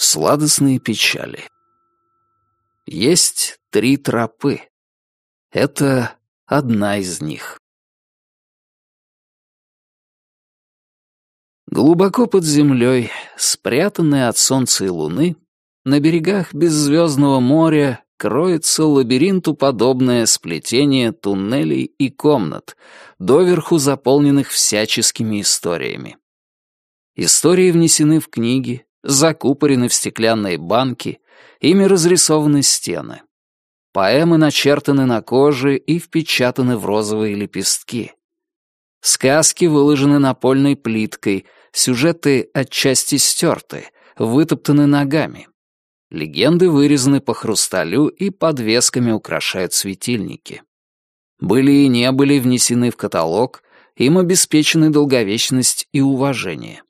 Сладостные печали. Есть три тропы. Это одна из них. Глубоко под землей, спрятанные от солнца и луны, на берегах беззвездного моря кроется лабиринту подобное сплетение туннелей и комнат, доверху заполненных всяческими историями. Истории внесены в книги, закупорены в стеклянные банки, ими разрисованы стены. Поэмы начертаны на коже и впечатаны в розовые лепестки. Сказки выложены напольной плиткой, сюжеты отчасти стерты, вытоптаны ногами. Легенды вырезаны по хрусталю и подвесками украшают светильники. Были и не были внесены в каталог, им обеспечены долговечность и уважение.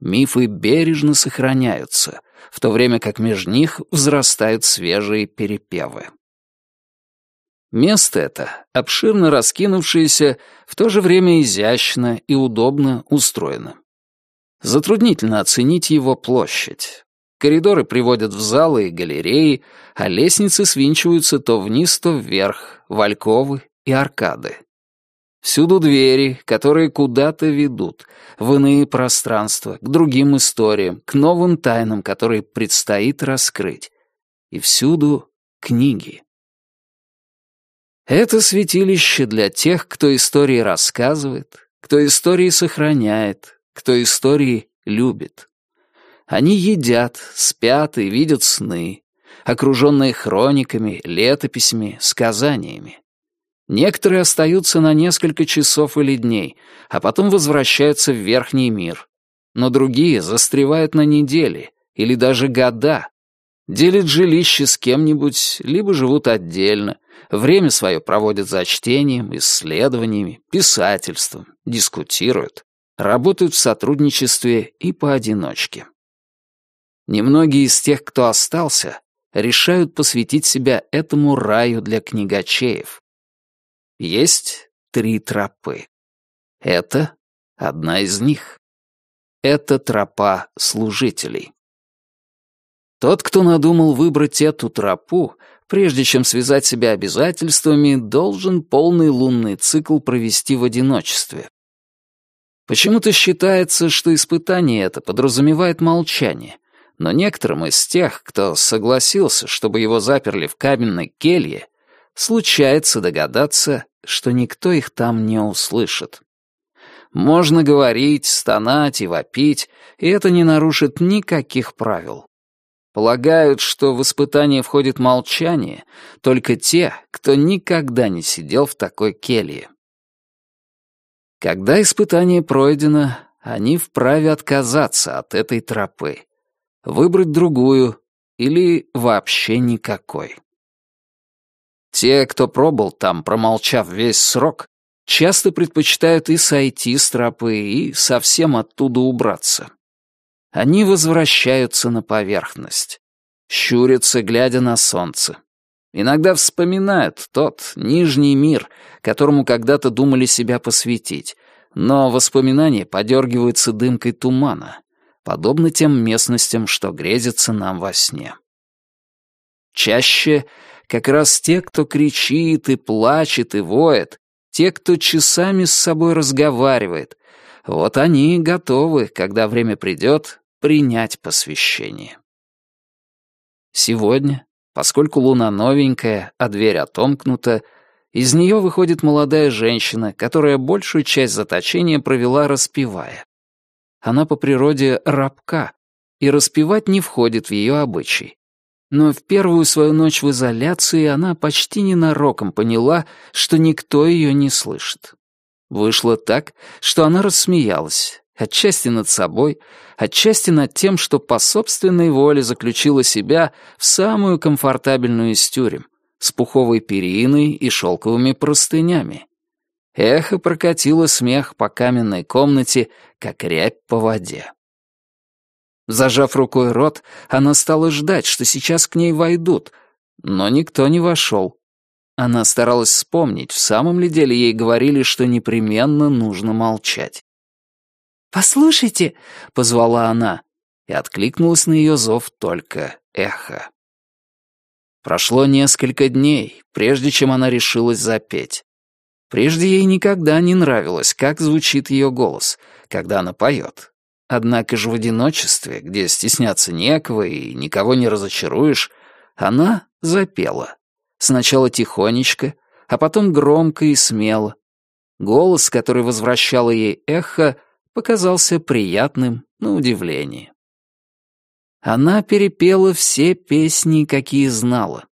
Мифы бережно сохраняются, в то время как между них взрастают свежие перепевы. Место это, обширно раскинувшееся, в то же время изящно и удобно устроено. Затруднительно оценить его площадь. Коридоры приводят в залы и галереи, а лестницы свинчиваются то вниз, то вверх, в и аркады. Всюду двери, которые куда-то ведут, в иные пространства, к другим историям, к новым тайнам, которые предстоит раскрыть. И всюду книги. Это святилище для тех, кто истории рассказывает, кто истории сохраняет, кто истории любит. Они едят, спят и видят сны, окруженные хрониками, летописями, сказаниями. Некоторые остаются на несколько часов или дней, а потом возвращаются в верхний мир. Но другие застревают на недели или даже года, делят жилище с кем-нибудь, либо живут отдельно, время свое проводят за чтением, исследованиями, писательством, дискутируют, работают в сотрудничестве и поодиночке. Немногие из тех, кто остался, решают посвятить себя этому раю для книгачеев, есть три тропы. Это одна из них. Это тропа служителей. Тот, кто надумал выбрать эту тропу, прежде чем связать себя обязательствами, должен полный лунный цикл провести в одиночестве. Почему-то считается, что испытание это подразумевает молчание, но некоторым из тех, кто согласился, чтобы его заперли в каменной келье, случается догадаться, что никто их там не услышит. Можно говорить, стонать и вопить, и это не нарушит никаких правил. Полагают, что в испытание входит молчание только те, кто никогда не сидел в такой келье. Когда испытание пройдено, они вправе отказаться от этой тропы, выбрать другую или вообще никакой. Те, кто пробыл там, промолчав весь срок, часто предпочитают и сойти с тропы, и совсем оттуда убраться. Они возвращаются на поверхность, щурятся, глядя на солнце. Иногда вспоминают тот нижний мир, которому когда-то думали себя посвятить, но воспоминания подергиваются дымкой тумана, подобно тем местностям, что грезятся нам во сне. Чаще как раз те, кто кричит и плачет и воет, те, кто часами с собой разговаривает, вот они готовы, когда время придет, принять посвящение. Сегодня, поскольку луна новенькая, а дверь отомкнута, из нее выходит молодая женщина, которая большую часть заточения провела распевая. Она по природе рабка, и распевать не входит в ее обычай. Но в первую свою ночь в изоляции она почти ненароком поняла, что никто ее не слышит. Вышло так, что она рассмеялась, отчасти над собой, отчасти над тем, что по собственной воле заключила себя в самую комфортабельную из тюрем, с пуховой периной и шелковыми простынями. Эхо прокатило смех по каменной комнате, как рябь по воде. Зажав рукой рот, она стала ждать, что сейчас к ней войдут, но никто не вошел. Она старалась вспомнить, в самом ли деле ей говорили, что непременно нужно молчать. «Послушайте», — позвала она. и откликнулось на ее зов только эхо. Прошло несколько дней, прежде чем она решилась запеть. Прежде ей никогда не нравилось, как звучит ее голос, когда она поет. Однако же в одиночестве, где стесняться некого и никого не разочаруешь, она запела. Сначала тихонечко, а потом громко и смело. Голос, который возвращало ей эхо, показался приятным на удивление. Она перепела все песни, какие знала.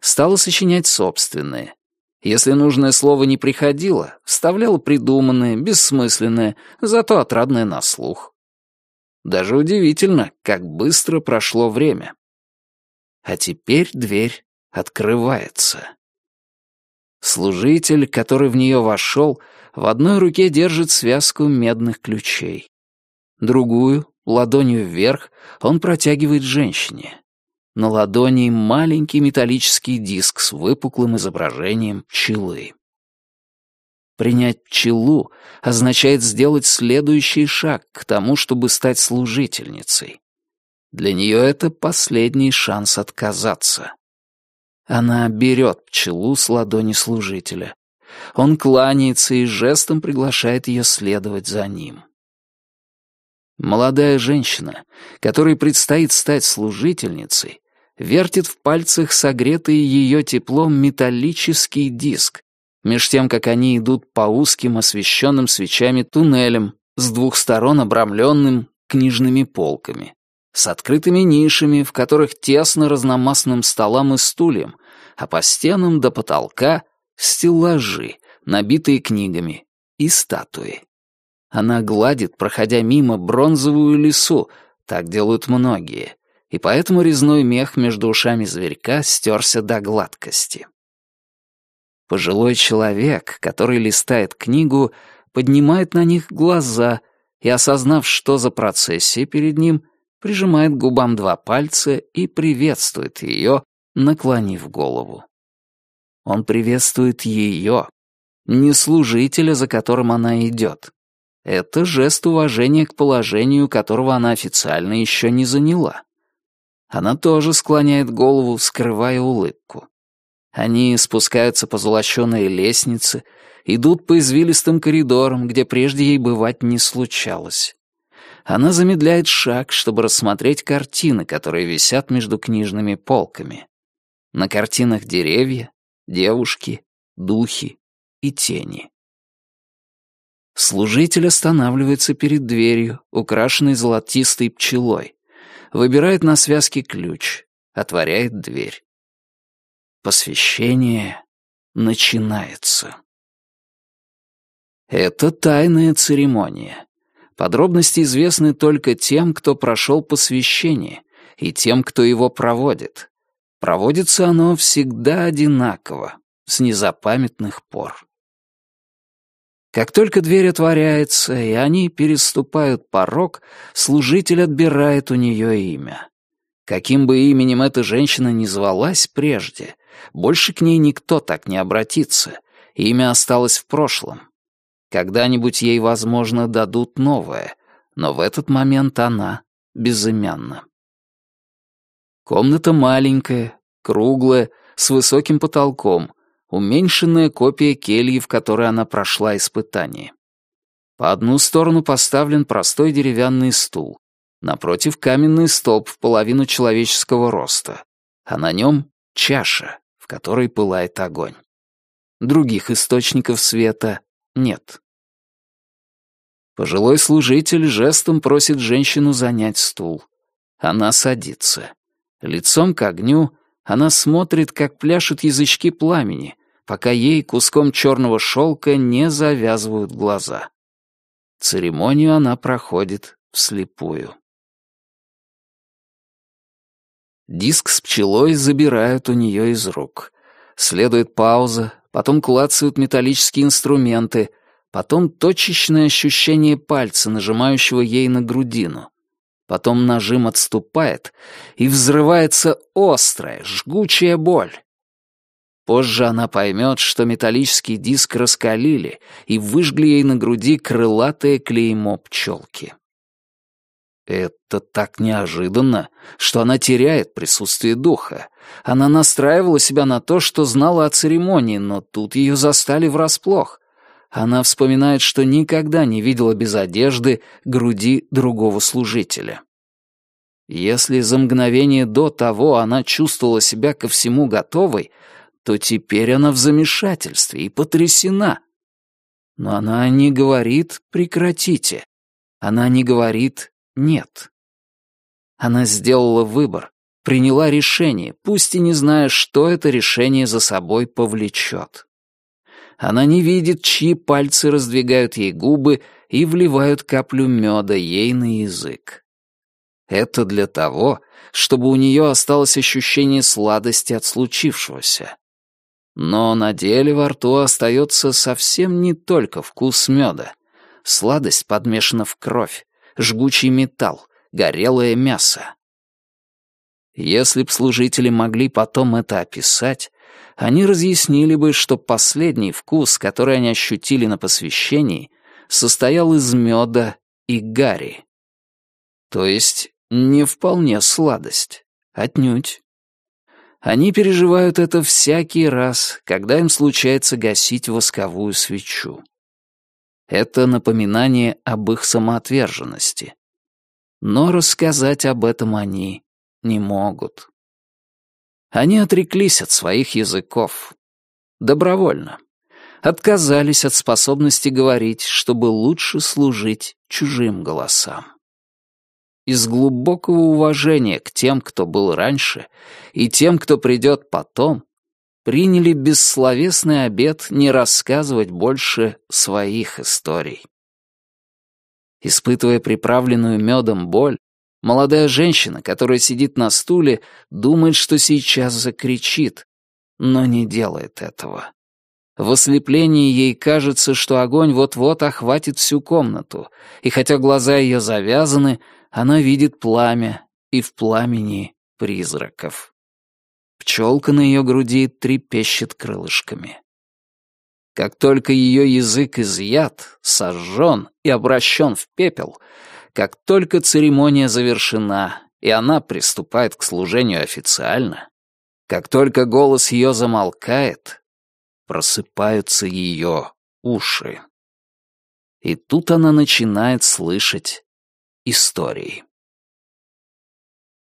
Стала сочинять собственные. Если нужное слово не приходило, вставляла придуманное, бессмысленное, зато отрадное на слух. Даже удивительно, как быстро прошло время. А теперь дверь открывается. Служитель, который в нее вошел, в одной руке держит связку медных ключей. Другую, ладонью вверх, он протягивает женщине. На ладони маленький металлический диск с выпуклым изображением пчелы. Принять пчелу означает сделать следующий шаг к тому, чтобы стать служительницей. Для нее это последний шанс отказаться. Она берет пчелу с ладони служителя. Он кланяется и жестом приглашает ее следовать за ним. Молодая женщина, которой предстоит стать служительницей, вертит в пальцах согретый ее теплом металлический диск, меж тем, как они идут по узким освещенным свечами туннелям с двух сторон обрамленным книжными полками, с открытыми нишами, в которых тесно разномастным столам и стульям, а по стенам до потолка стеллажи, набитые книгами, и статуи. Она гладит, проходя мимо, бронзовую лису, так делают многие, и поэтому резной мех между ушами зверька стерся до гладкости. Пожилой человек, который листает книгу, поднимает на них глаза и, осознав, что за процессия перед ним, прижимает к губам два пальца и приветствует ее, наклонив голову. Он приветствует ее, не служителя, за которым она идет. Это жест уважения к положению, которого она официально еще не заняла. Она тоже склоняет голову, скрывая улыбку. Они спускаются по золоченой лестнице, идут по извилистым коридорам, где прежде ей бывать не случалось. Она замедляет шаг, чтобы рассмотреть картины, которые висят между книжными полками. На картинах деревья, девушки, духи и тени. Служитель останавливается перед дверью, украшенной золотистой пчелой выбирает на связке ключ, отворяет дверь. Посвящение начинается. Это тайная церемония. Подробности известны только тем, кто прошел посвящение, и тем, кто его проводит. Проводится оно всегда одинаково, с незапамятных пор. Как только дверь отворяется, и они переступают порог, служитель отбирает у нее имя. Каким бы именем эта женщина ни звалась прежде, больше к ней никто так не обратится, имя осталось в прошлом. Когда-нибудь ей, возможно, дадут новое, но в этот момент она безымянна. Комната маленькая, круглая, с высоким потолком, уменьшенная копия кельи, в которой она прошла испытание. По одну сторону поставлен простой деревянный стул, напротив каменный столб в половину человеческого роста, а на нем чаша, в которой пылает огонь. Других источников света нет. Пожилой служитель жестом просит женщину занять стул. Она садится. Лицом к огню она смотрит, как пляшут язычки пламени, пока ей куском черного шелка не завязывают глаза. Церемонию она проходит вслепую. Диск с пчелой забирают у нее из рук. Следует пауза, потом клацают металлические инструменты, потом точечное ощущение пальца, нажимающего ей на грудину. Потом нажим отступает, и взрывается острая, жгучая боль. Позже она поймет, что металлический диск раскалили и выжгли ей на груди крылатое клеймо пчелки. Это так неожиданно, что она теряет присутствие духа. Она настраивала себя на то, что знала о церемонии, но тут ее застали врасплох. Она вспоминает, что никогда не видела без одежды груди другого служителя. Если за мгновение до того она чувствовала себя ко всему готовой, то теперь она в замешательстве и потрясена. Но она не говорит «прекратите». Она не говорит нет. Она сделала выбор, приняла решение, пусть и не зная, что это решение за собой повлечет. Она не видит, чьи пальцы раздвигают ей губы и вливают каплю меда ей на язык. Это для того, чтобы у нее осталось ощущение сладости от случившегося. Но на деле во рту остается совсем не только вкус меда. Сладость подмешана в кровь, жгучий металл, горелое мясо. Если б служители могли потом это описать, они разъяснили бы, что последний вкус, который они ощутили на посвящении, состоял из меда и гари. То есть не вполне сладость, отнюдь. Они переживают это всякий раз, когда им случается гасить восковую свечу. Это напоминание об их самоотверженности. Но рассказать об этом они не могут. Они отреклись от своих языков. Добровольно. Отказались от способности говорить, чтобы лучше служить чужим голосам. Из глубокого уважения к тем, кто был раньше, и тем, кто придет потом, приняли бессловесный обет не рассказывать больше своих историй. Испытывая приправленную медом боль, молодая женщина, которая сидит на стуле, думает, что сейчас закричит, но не делает этого. В ослеплении ей кажется, что огонь вот-вот охватит всю комнату, и хотя глаза ее завязаны, она видит пламя, и в пламени призраков. Пчелка на ее груди трепещет крылышками. Как только ее язык изъят, сожжен и обращен в пепел, как только церемония завершена, и она приступает к служению официально, как только голос ее замолкает, просыпаются ее уши. И тут она начинает слышать истории.